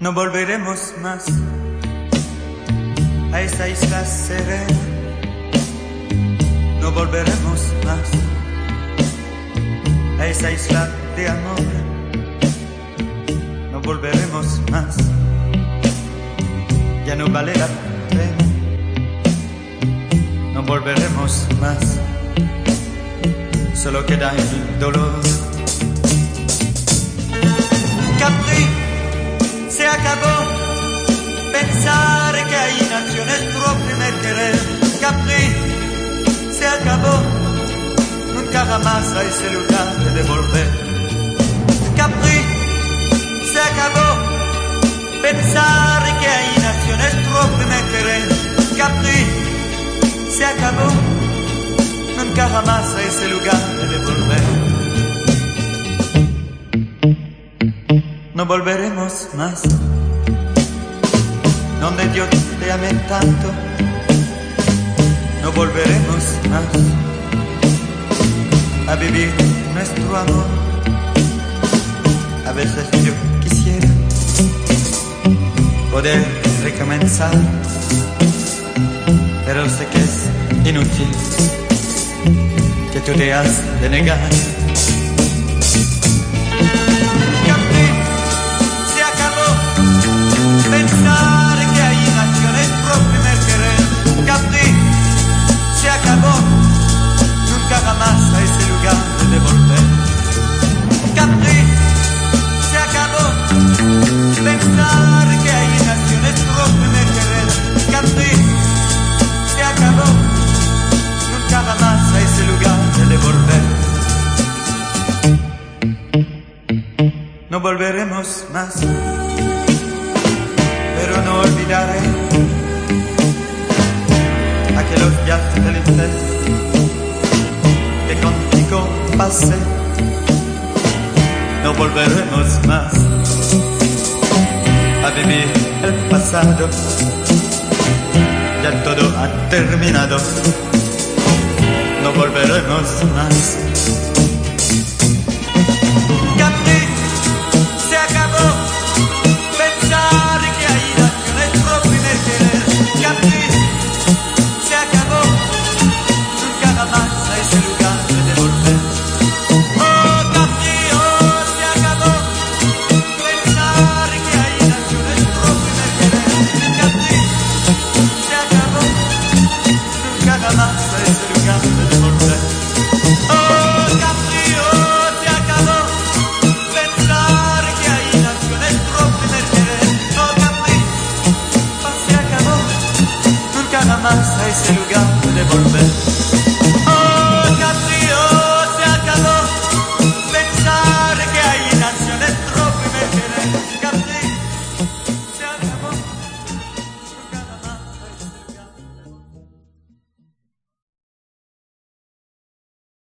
No volveremos más a esa isla serena. No volveremos más a esa isla de amor. No volveremos más. Ya no vale la pena. No volveremos más. Solo queda el dolor. Capri se acabó. Pensar que ahí nació nuestro primer querer. Capri se acabó. Nunca jamás a ese lugar de volver. Capri se acabó. Pensar que ahí nació nuestro primer querer. Capri se acabó. Nunca jamás a ese lugar de volver. No volveremos más donde yo te amé tanto, no volveremos más a vivir nuestro amor. A veces yo quisiera poder recomenzar, pero sé que es inútil que tú te has de negar. A ese lugar de volver. Capri, se acabó, pensar que ahí nació nuestro primer querer. Capri, se acabó, nunca jamás a ese lugar de volver. No volveremos más pero no olvidaré aquellos días felices pasé. No volveremos más a vivir el pasado, ya todo ha terminado. No volveremos más. Jamás a ese lugar de volver.